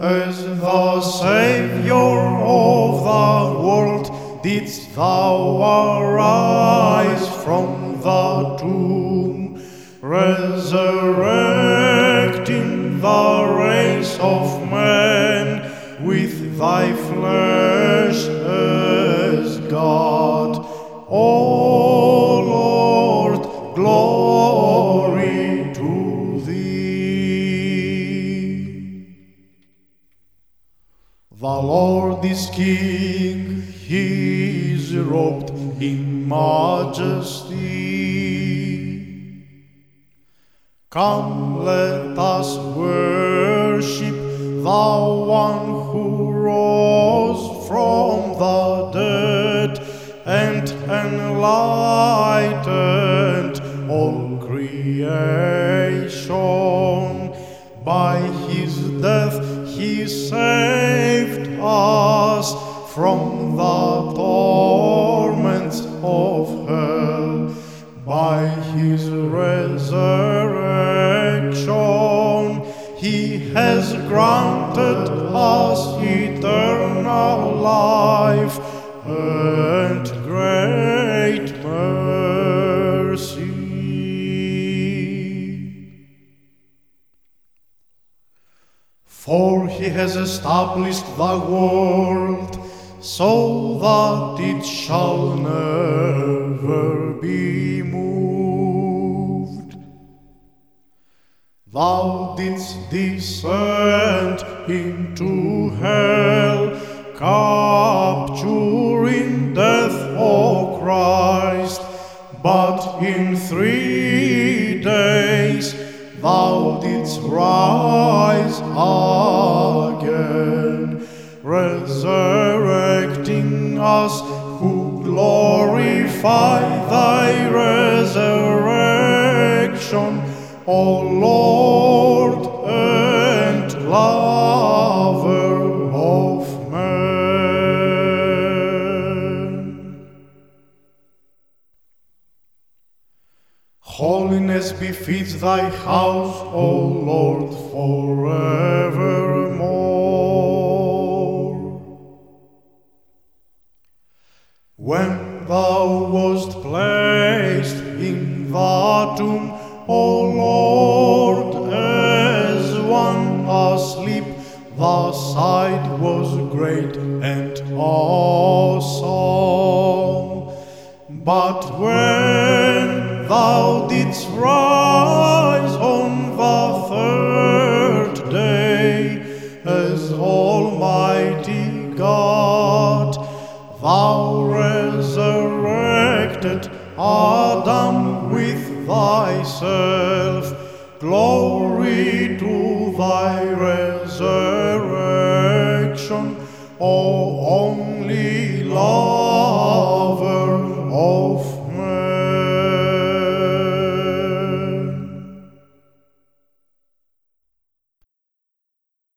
As the Savior of the world, didst thou arise from the tomb, resurrecting the race of The Lord is King, he is robed in majesty. Come, let us worship the one who rose from the dead and enlightened all creation. By his death he saved us from the torments of hell. By his resurrection he has granted us eternal life For he has established the world so that it shall never be moved. Thou didst descend into hell, capturing death, for Christ. But in three days thou didst rise again, resurrecting us who glorify thy resurrection, O Lord and lover of men. Holiness befits thy house, O Lord, forevermore. When thou wast placed in the tomb, O Lord, as one asleep, the sight was great and awesome. But when thou didst rise on the third day as Almighty God, thou Adam with thyself. Glory to thy resurrection, O only Lord.